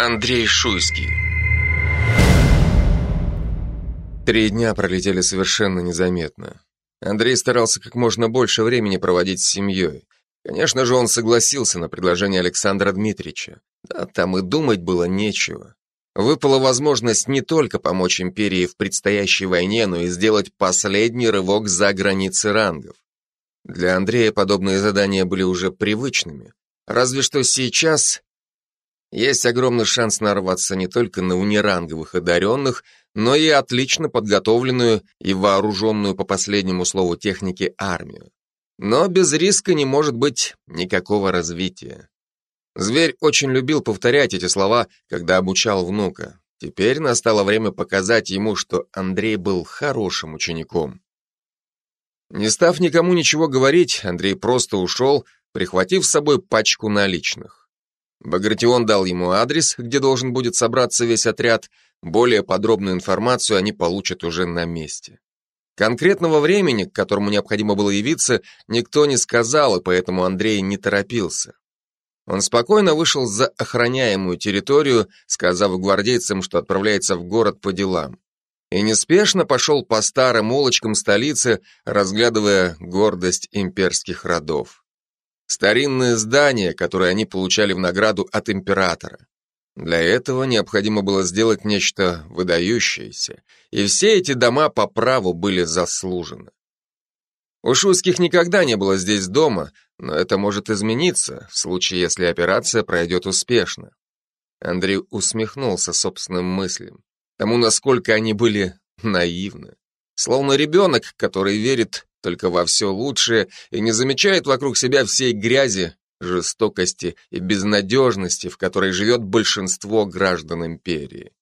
Андрей Шуйский Три дня пролетели совершенно незаметно. Андрей старался как можно больше времени проводить с семьей. Конечно же, он согласился на предложение Александра Дмитриевича. Да, там и думать было нечего. Выпала возможность не только помочь империи в предстоящей войне, но и сделать последний рывок за границы рангов. Для Андрея подобные задания были уже привычными. Разве что сейчас есть огромный шанс нарваться не только на униранговых одаренных, но и отлично подготовленную и вооруженную по последнему слову техники армию. Но без риска не может быть никакого развития. Зверь очень любил повторять эти слова, когда обучал внука. Теперь настало время показать ему, что Андрей был хорошим учеником. Не став никому ничего говорить, Андрей просто ушел, прихватив с собой пачку наличных. Багратион дал ему адрес, где должен будет собраться весь отряд, более подробную информацию они получат уже на месте. Конкретного времени, к которому необходимо было явиться, никто не сказал, и поэтому Андрей не торопился. Он спокойно вышел за охраняемую территорию, сказав гвардейцам, что отправляется в город по делам. И неспешно пошел по старым улочкам столицы, разглядывая гордость имперских родов. Старинные здания, которые они получали в награду от императора. Для этого необходимо было сделать нечто выдающееся, и все эти дома по праву были заслужены. У Шуйских никогда не было здесь дома, но это может измениться в случае, если операция пройдет успешно. Андрей усмехнулся собственным мыслям, тому, насколько они были наивны. Словно ребенок, который верит только во все лучшее и не замечает вокруг себя всей грязи, жестокости и безнадежности, в которой живет большинство граждан империи.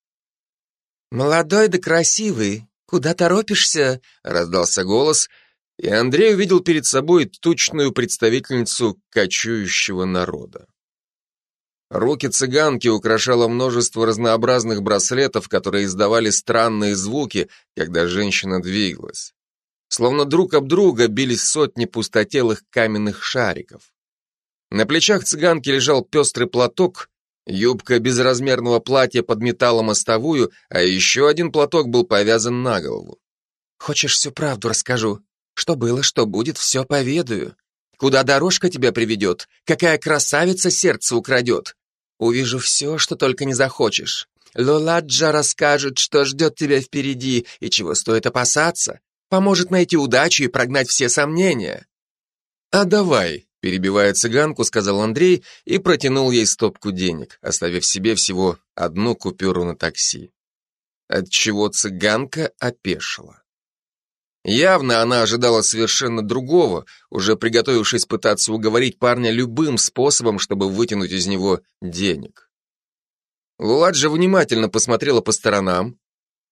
«Молодой да красивый, куда торопишься?» — раздался голос, и Андрей увидел перед собой тучную представительницу кочующего народа. Руки цыганки украшало множество разнообразных браслетов, которые издавали странные звуки, когда женщина двигалась. Словно друг об друга бились сотни пустотелых каменных шариков. На плечах цыганки лежал пестрый платок, юбка безразмерного платья подметала мостовую, а еще один платок был повязан на голову. «Хочешь всю правду расскажу? Что было, что будет, все поведаю. Куда дорожка тебя приведет, какая красавица сердце украдет. Увижу все, что только не захочешь. Лоладжа расскажет, что ждет тебя впереди и чего стоит опасаться, Поможет найти удачу и прогнать все сомнения. А давай, перебивая цыганку, сказал Андрей и протянул ей стопку денег, оставив себе всего одну купюру на такси. Отчего цыганка опешила. Явно она ожидала совершенно другого, уже приготовившись пытаться уговорить парня любым способом, чтобы вытянуть из него денег. Луладжа внимательно посмотрела по сторонам,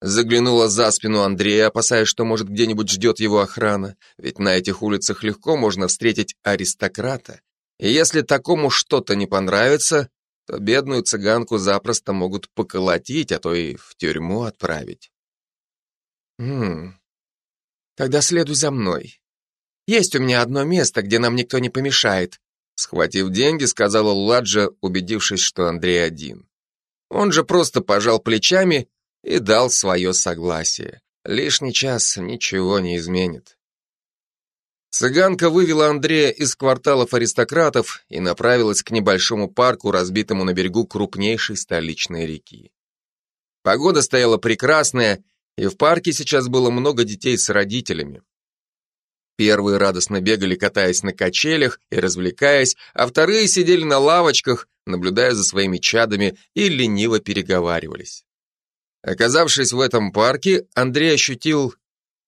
Заглянула за спину Андрея, опасаясь, что, может, где-нибудь ждет его охрана, ведь на этих улицах легко можно встретить аристократа. И если такому что-то не понравится, то бедную цыганку запросто могут поколотить, а то и в тюрьму отправить. Хм, тогда следуй за мной. Есть у меня одно место, где нам никто не помешает. Схватив деньги, сказала Ладжа, убедившись, что Андрей один. Он же просто пожал плечами и дал свое согласие. Лишний час ничего не изменит. Цыганка вывела Андрея из кварталов аристократов и направилась к небольшому парку, разбитому на берегу крупнейшей столичной реки. Погода стояла прекрасная, и в парке сейчас было много детей с родителями. Первые радостно бегали, катаясь на качелях и развлекаясь, а вторые сидели на лавочках, наблюдая за своими чадами и лениво переговаривались. Оказавшись в этом парке, Андрей ощутил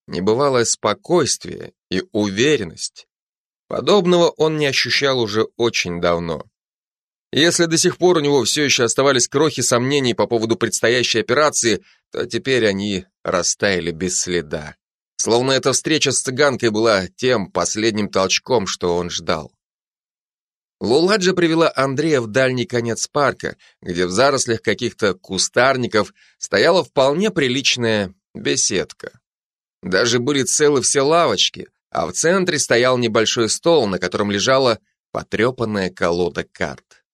небывалое спокойствие и уверенность. Подобного он не ощущал уже очень давно. Если до сих пор у него все еще оставались крохи сомнений по поводу предстоящей операции, то теперь они растаяли без следа. Словно эта встреча с цыганкой была тем последним толчком, что он ждал. Луладжа привела Андрея в дальний конец парка, где в зарослях каких-то кустарников стояла вполне приличная беседка. Даже были целы все лавочки, а в центре стоял небольшой стол, на котором лежала потрепанная колода карт.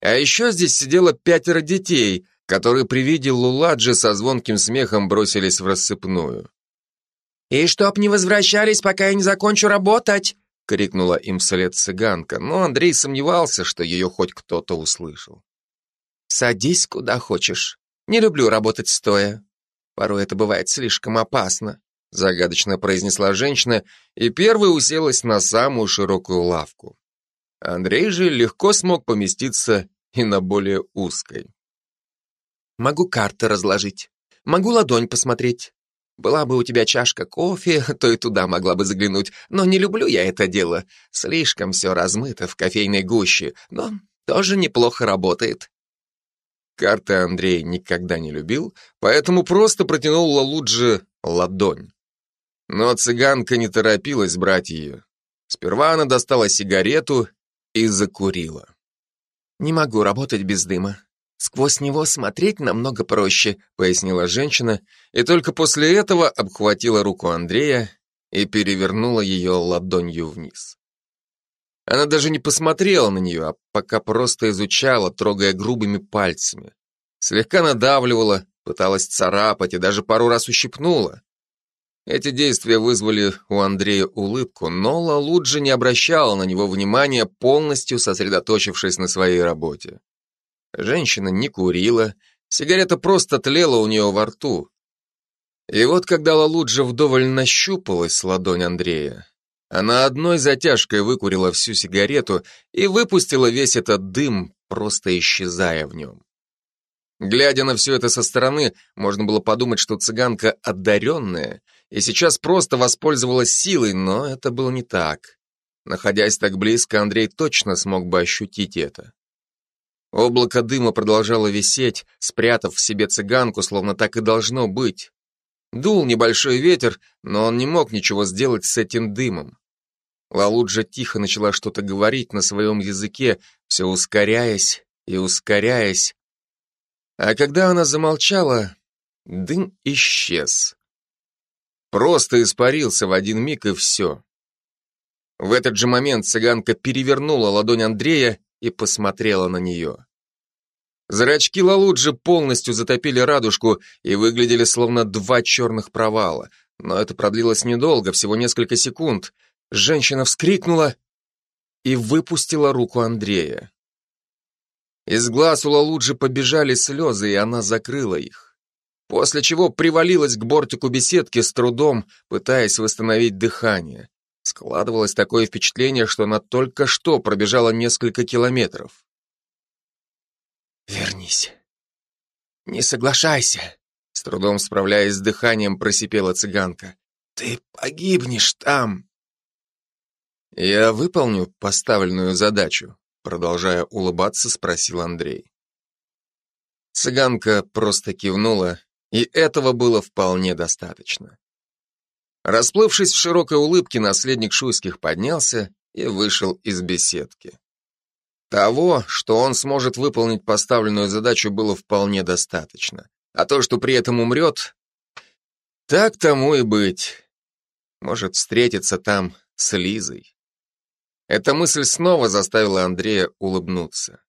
А еще здесь сидело пятеро детей, которые при виде Луладжи со звонким смехом бросились в рассыпную. «И чтоб не возвращались, пока я не закончу работать!» — крикнула им вслед цыганка, но Андрей сомневался, что ее хоть кто-то услышал. «Садись куда хочешь. Не люблю работать стоя. Порой это бывает слишком опасно», — загадочно произнесла женщина и первой уселась на самую широкую лавку. Андрей же легко смог поместиться и на более узкой. «Могу карты разложить, могу ладонь посмотреть. Была бы у тебя чашка кофе, то и туда могла бы заглянуть, но не люблю я это дело. Слишком все размыто в кофейной гуще, но тоже неплохо работает. Карты Андрей никогда не любил, поэтому просто протянул Лалудже ладонь. Но цыганка не торопилась брать ее. Сперва она достала сигарету и закурила. «Не могу работать без дыма. Сквозь него смотреть намного проще», пояснила женщина, и только после этого обхватила руку Андрея и перевернула ее ладонью вниз. Она даже не посмотрела на нее, а пока просто изучала, трогая грубыми пальцами. Слегка надавливала, пыталась царапать и даже пару раз ущипнула. Эти действия вызвали у Андрея улыбку, но Лалуджи не обращала на него внимания, полностью сосредоточившись на своей работе. Женщина не курила, сигарета просто тлела у нее во рту. И вот когда Лалуджа вдоволь нащупалась ладонь Андрея, она одной затяжкой выкурила всю сигарету и выпустила весь этот дым, просто исчезая в нем. Глядя на все это со стороны, можно было подумать, что цыганка одаренная и сейчас просто воспользовалась силой, но это было не так. Находясь так близко, Андрей точно смог бы ощутить это. Облако дыма продолжало висеть, спрятав в себе цыганку, словно так и должно быть. Дул небольшой ветер, но он не мог ничего сделать с этим дымом. Лалуджа тихо начала что-то говорить на своем языке, все ускоряясь и ускоряясь. А когда она замолчала, дым исчез. Просто испарился в один миг и все. В этот же момент цыганка перевернула ладонь Андрея и посмотрела на нее. Зрачки Лалуджи полностью затопили радужку и выглядели словно два черных провала. Но это продлилось недолго, всего несколько секунд. Женщина вскрикнула и выпустила руку Андрея. Из глаз у Лалуджи побежали слезы, и она закрыла их. После чего привалилась к бортику беседки с трудом, пытаясь восстановить дыхание. Складывалось такое впечатление, что она только что пробежала несколько километров. «Вернись. Не соглашайся», — с трудом справляясь с дыханием, просипела цыганка. «Ты погибнешь там». «Я выполню поставленную задачу», — продолжая улыбаться, спросил Андрей. Цыганка просто кивнула, и этого было вполне достаточно. Расплывшись в широкой улыбке, наследник Шуйских поднялся и вышел из беседки. Того, что он сможет выполнить поставленную задачу, было вполне достаточно. А то, что при этом умрет, так тому и быть. Может встретиться там с Лизой. Эта мысль снова заставила Андрея улыбнуться.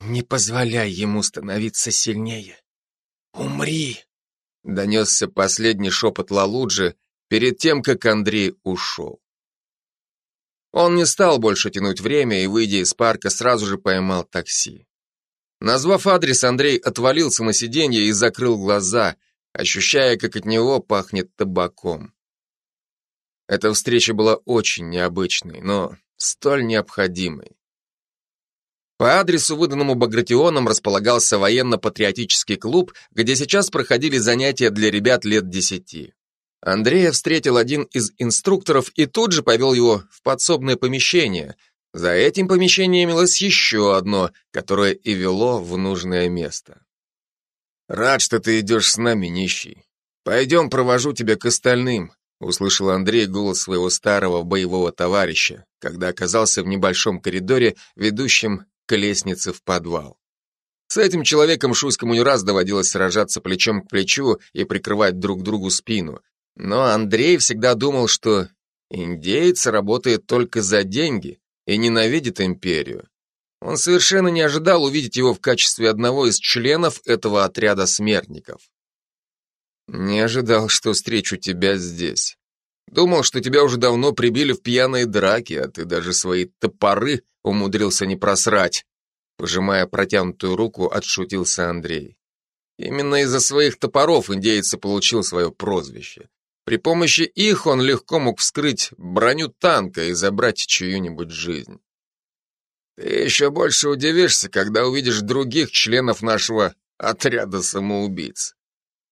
«Не позволяй ему становиться сильнее. Умри!» Донесся последний шепот Лалуджи перед тем, как Андрей ушел. Он не стал больше тянуть время и, выйдя из парка, сразу же поймал такси. Назвав адрес, Андрей отвалился на сиденье и закрыл глаза, ощущая, как от него пахнет табаком. Эта встреча была очень необычной, но столь необходимой. По адресу, выданному Багратионом, располагался военно-патриотический клуб, где сейчас проходили занятия для ребят лет десяти. Андрея встретил один из инструкторов и тут же повел его в подсобное помещение. За этим помещением имелось еще одно, которое и вело в нужное место. «Рад, что ты идешь с нами, нищий. Пойдем, провожу тебя к остальным», услышал Андрей голос своего старого боевого товарища, когда оказался в небольшом коридоре, ведущем к лестнице в подвал. С этим человеком Шуйскому не раз доводилось сражаться плечом к плечу и прикрывать друг другу спину, но Андрей всегда думал, что индейец работает только за деньги и ненавидит империю. Он совершенно не ожидал увидеть его в качестве одного из членов этого отряда смертников. «Не ожидал, что встречу тебя здесь. Думал, что тебя уже давно прибили в пьяной драке, а ты даже свои топоры умудрился не просрать». Пожимая протянутую руку, отшутился Андрей. Именно из-за своих топоров индейец получил свое прозвище. При помощи их он легко мог вскрыть броню танка и забрать чью-нибудь жизнь. Ты еще больше удивишься, когда увидишь других членов нашего отряда самоубийц.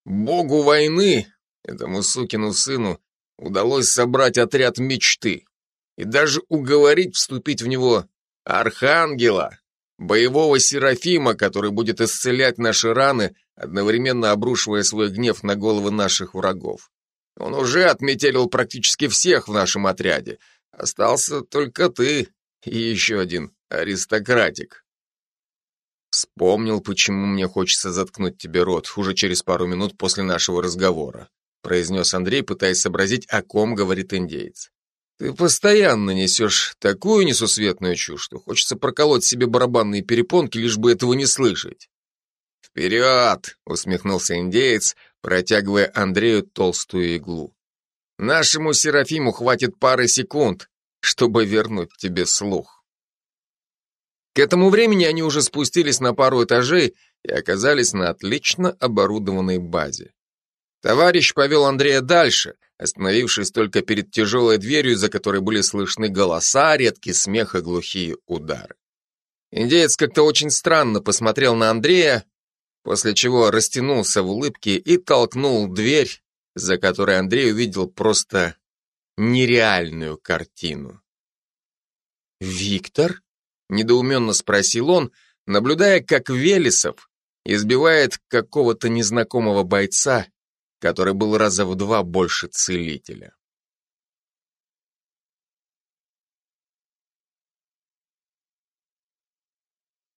Богу войны, этому сукину сыну, удалось собрать отряд мечты и даже уговорить вступить в него архангела, боевого серафима, который будет исцелять наши раны, одновременно обрушивая свой гнев на головы наших врагов. Он уже отметелил практически всех в нашем отряде. Остался только ты и еще один аристократик. Вспомнил, почему мне хочется заткнуть тебе рот уже через пару минут после нашего разговора, произнес Андрей, пытаясь сообразить, о ком говорит индеец. Ты постоянно несешь такую несусветную чушь, что хочется проколоть себе барабанные перепонки, лишь бы этого не слышать. «Вперед!» — усмехнулся индеец, протягивая Андрею толстую иглу. «Нашему Серафиму хватит пары секунд, чтобы вернуть тебе слух». К этому времени они уже спустились на пару этажей и оказались на отлично оборудованной базе. Товарищ повел Андрея дальше, остановившись только перед тяжелой дверью, за которой были слышны голоса, редкий смех и глухие удары. Индеец как-то очень странно посмотрел на Андрея, после чего растянулся в улыбке и толкнул дверь, за которой Андрей увидел просто нереальную картину. «Виктор?» — недоуменно спросил он, наблюдая, как Велесов избивает какого-то незнакомого бойца, который был раза в два больше целителя.